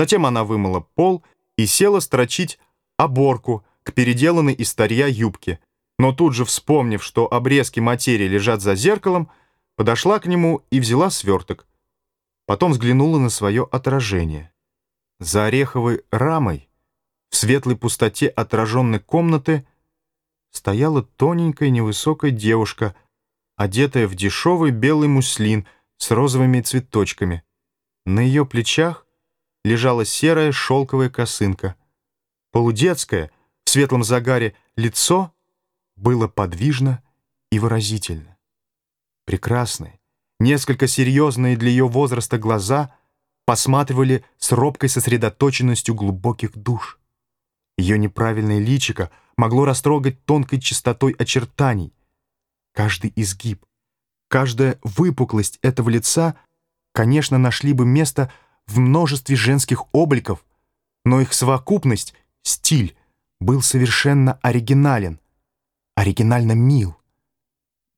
Затем она вымыла пол и села строчить оборку к переделанной из старья юбке. Но тут же, вспомнив, что обрезки материи лежат за зеркалом, подошла к нему и взяла сверток. Потом взглянула на свое отражение. За ореховой рамой, в светлой пустоте отраженной комнаты, стояла тоненькая невысокая девушка, одетая в дешевый белый муслин с розовыми цветочками. На ее плечах лежала серая шелковая косынка. Полудетское, в светлом загаре, лицо было подвижно и выразительно. Прекрасные, несколько серьезные для ее возраста глаза посматривали с робкой сосредоточенностью глубоких душ. Ее неправильное личико могло растрогать тонкой чистотой очертаний. Каждый изгиб, каждая выпуклость этого лица, конечно, нашли бы место в множестве женских обликов, но их совокупность, стиль, был совершенно оригинален, оригинально мил.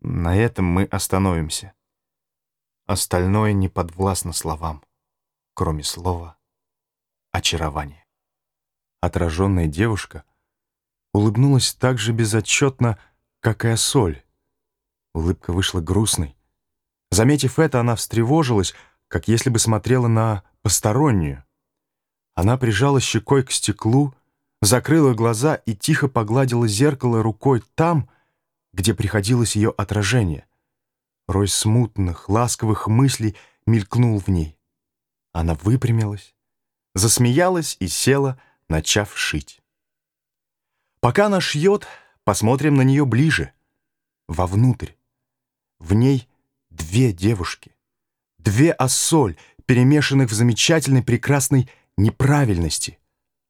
На этом мы остановимся. Остальное не подвластно словам, кроме слова «очарование». Отраженная девушка улыбнулась так же безотчетно, как и Осоль. Улыбка вышла грустной. Заметив это, она встревожилась, как если бы смотрела на постороннюю. Она прижала щекой к стеклу, закрыла глаза и тихо погладила зеркало рукой там, где приходилось ее отражение. Рой смутных, ласковых мыслей мелькнул в ней. Она выпрямилась, засмеялась и села, начав шить. Пока она шьет, посмотрим на нее ближе, вовнутрь. В ней две девушки, две ассоль, перемешанных в замечательной прекрасной неправильности.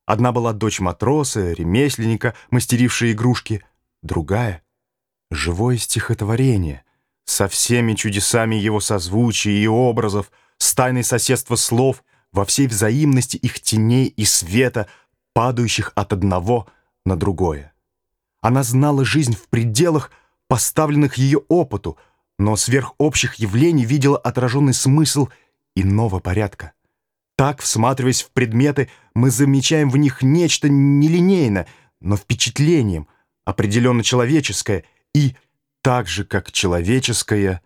Одна была дочь матроса, ремесленника, мастерившая игрушки, другая — живое стихотворение со всеми чудесами его созвучия и образов, с тайной соседства слов, во всей взаимности их теней и света, падающих от одного на другое. Она знала жизнь в пределах, поставленных ее опыту, но сверх общих явлений видела отраженный смысл иного порядка. Так, всматриваясь в предметы, мы замечаем в них нечто нелинейно, но впечатлением, определенно человеческое и, так же как человеческое,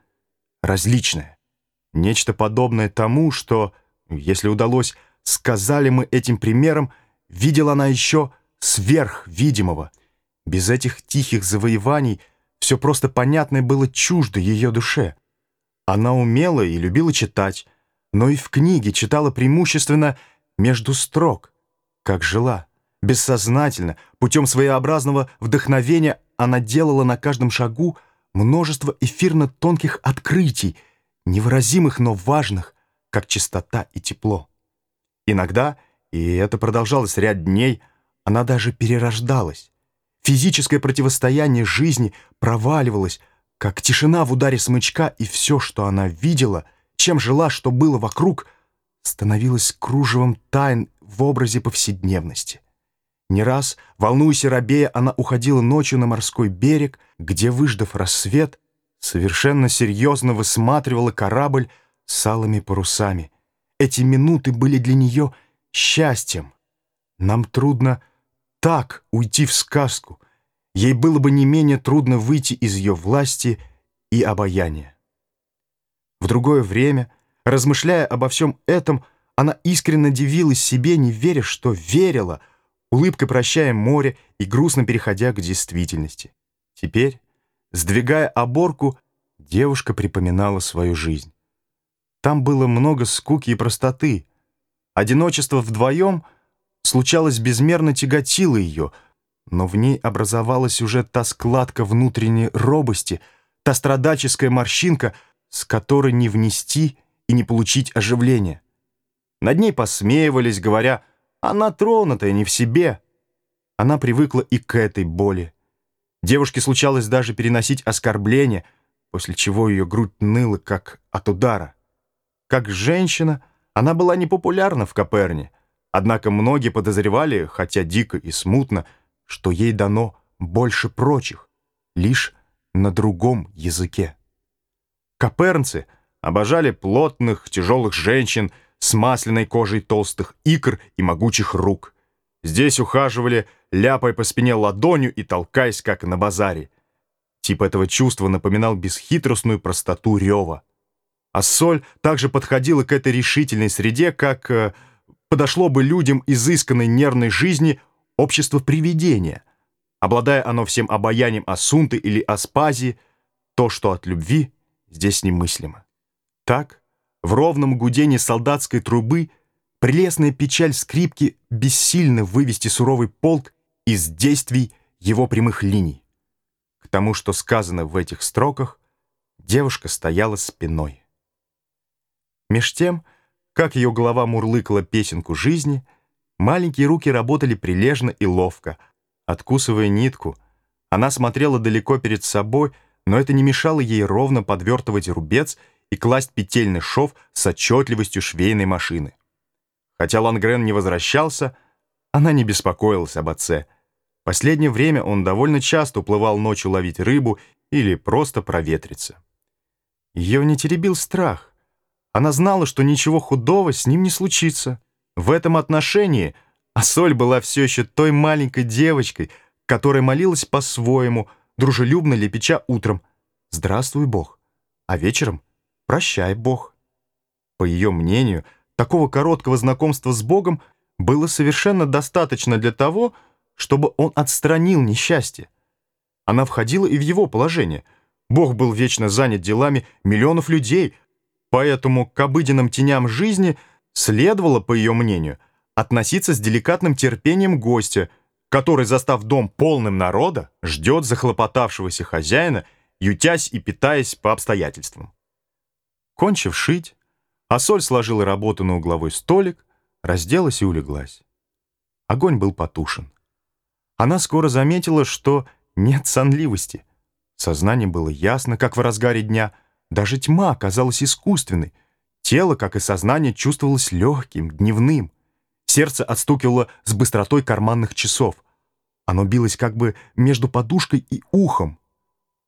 различное. Нечто подобное тому, что, если удалось, сказали мы этим примером, видела она еще сверхвидимого. Без этих тихих завоеваний все просто понятное было чуждо ее душе. Она умела и любила читать, но и в книге читала преимущественно между строк, как жила. Бессознательно, путем своеобразного вдохновения она делала на каждом шагу множество эфирно-тонких открытий, невыразимых, но важных, как чистота и тепло. Иногда, и это продолжалось ряд дней, она даже перерождалась. Физическое противостояние жизни проваливалось, как тишина в ударе смычка, и все, что она видела — чем жила, что было вокруг, становилось кружевом тайн в образе повседневности. Не раз, волнуясь и робея, она уходила ночью на морской берег, где, выждав рассвет, совершенно серьезно высматривала корабль с алыми парусами. Эти минуты были для нее счастьем. Нам трудно так уйти в сказку. Ей было бы не менее трудно выйти из ее власти и обаяния. В другое время, размышляя обо всем этом, она искренне дивилась себе, не веря, что верила, улыбкой прощая море и грустно переходя к действительности. Теперь, сдвигая оборку, девушка припоминала свою жизнь. Там было много скуки и простоты. Одиночество вдвоем случалось безмерно тяготило ее, но в ней образовалась уже та складка внутренней робости, та страдаческая морщинка, с которой не внести и не получить оживление. Над ней посмеивались, говоря, она тронутая, не в себе. Она привыкла и к этой боли. Девушке случалось даже переносить оскорбления, после чего ее грудь ныла, как от удара. Как женщина она была непопулярна в Каперне, однако многие подозревали, хотя дико и смутно, что ей дано больше прочих, лишь на другом языке. Копернцы обожали плотных, тяжелых женщин с масляной кожей толстых икр и могучих рук. Здесь ухаживали, ляпая по спине ладонью и толкаясь, как на базаре. Тип этого чувства напоминал бесхитростную простоту рева. А соль также подходила к этой решительной среде, как э, подошло бы людям изысканной нервной жизни общество привидения. Обладая оно всем обаянием Асунты или Аспазии, то, что от любви, здесь немыслимо. Так, в ровном гудении солдатской трубы прелестная печаль скрипки бессильно вывести суровый полк из действий его прямых линий. К тому, что сказано в этих строках, девушка стояла спиной. Меж тем, как ее голова мурлыкала песенку жизни, маленькие руки работали прилежно и ловко. Откусывая нитку, она смотрела далеко перед собой, но это не мешало ей ровно подвертывать рубец и класть петельный шов с отчетливостью швейной машины. Хотя Лангрен не возвращался, она не беспокоилась об отце — Последнее время он довольно часто уплывал ночью ловить рыбу или просто проветриться. Ее не теребил страх. Она знала, что ничего худого с ним не случится. В этом отношении Ассоль была все еще той маленькой девочкой, которая молилась по-своему, дружелюбно лепеча утром «Здравствуй, Бог», а вечером «Прощай, Бог». По ее мнению, такого короткого знакомства с Богом было совершенно достаточно для того, чтобы он отстранил несчастье. Она входила и в его положение. Бог был вечно занят делами миллионов людей, поэтому к обыденным теням жизни следовало, по ее мнению, относиться с деликатным терпением гостя, который, застав дом полным народа, ждет захлопотавшегося хозяина, ютясь и питаясь по обстоятельствам. Кончив шить, Асоль сложила работу на угловой столик, разделась и улеглась. Огонь был потушен. Она скоро заметила, что нет сонливости. Сознание было ясно, как в разгаре дня. Даже тьма казалась искусственной. Тело, как и сознание, чувствовалось легким, дневным. Сердце отстукивало с быстротой карманных часов. Оно билось как бы между подушкой и ухом.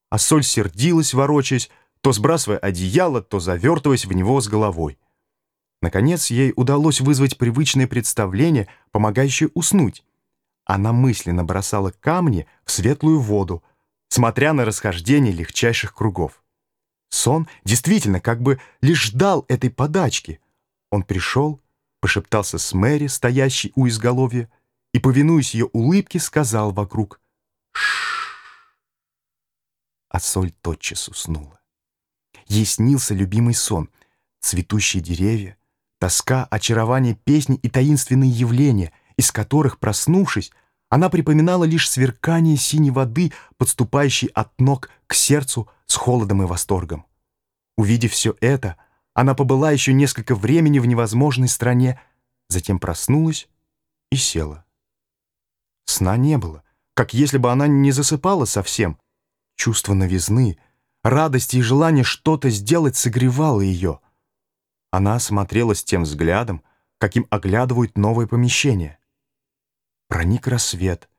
А соль сердилась, ворочаясь, то сбрасывая одеяло, то завертываясь в него с головой. Наконец, ей удалось вызвать привычное представление, помогающее уснуть. Она мысленно бросала камни в светлую воду, смотря на расхождение легчайших кругов. Сон действительно как бы лишь ждал этой подачки. Он пришел, пошептался с Мэри, стоящей у изголовья, и, повинуясь ее улыбке, сказал вокруг «Шшш». А соль тотчас уснула. Ей снился любимый сон, цветущие деревья, тоска, очарование песни и таинственные явления — из которых, проснувшись, она припоминала лишь сверкание синей воды, подступающей от ног к сердцу с холодом и восторгом. Увидев все это, она побыла еще несколько времени в невозможной стране, затем проснулась и села. Сна не было, как если бы она не засыпала совсем. Чувство новизны, радости и желание что-то сделать согревало ее. Она осмотрелась тем взглядом, каким оглядывают новое помещение. Проник рассвет.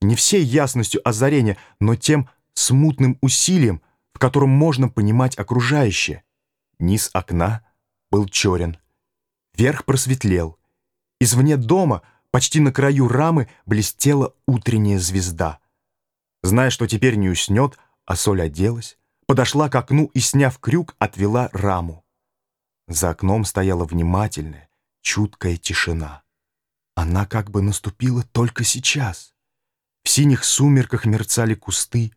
Не всей ясностью озарения, но тем смутным усилием, в котором можно понимать окружающее. Низ окна был черен. Верх просветлел. Извне дома, почти на краю рамы, блестела утренняя звезда. Зная, что теперь не уснет, а соль оделась, подошла к окну и, сняв крюк, отвела раму. За окном стояла внимательная, чуткая тишина. Она как бы наступила только сейчас. В синих сумерках мерцали кусты,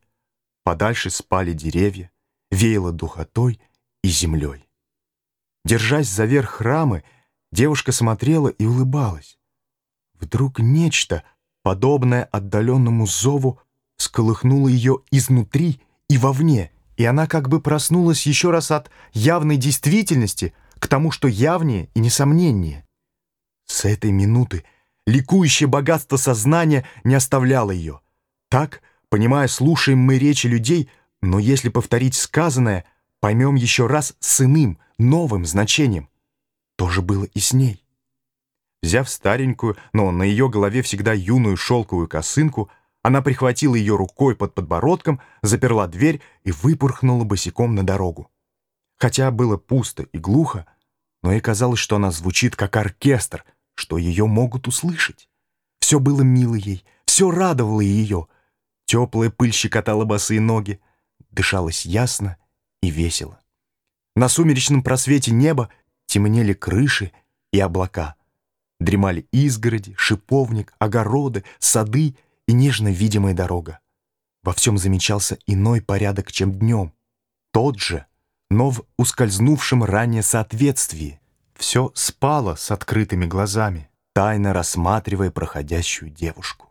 подальше спали деревья, веяло духотой и землей. Держась за верх рамы, девушка смотрела и улыбалась. Вдруг нечто, подобное отдаленному зову, сколыхнуло ее изнутри и вовне, и она как бы проснулась еще раз от явной действительности к тому, что явнее и несомненнее. С этой минуты ликующее богатство сознания не оставляло ее. Так, понимая, слушаем мы речи людей, но если повторить сказанное, поймем еще раз с иным, новым значением. То же было и с ней. Взяв старенькую, но на ее голове всегда юную шелковую косынку, она прихватила ее рукой под подбородком, заперла дверь и выпорхнула босиком на дорогу. Хотя было пусто и глухо, но ей казалось, что она звучит как оркестр, что ее могут услышать. Все было мило ей, все радовало ее. Теплая пыль щекотала босые ноги, дышалось ясно и весело. На сумеречном просвете неба темнели крыши и облака. Дремали изгороди, шиповник, огороды, сады и нежно видимая дорога. Во всем замечался иной порядок, чем днем. Тот же, но в ускользнувшем ранее соответствии. Все спало с открытыми глазами, тайно рассматривая проходящую девушку.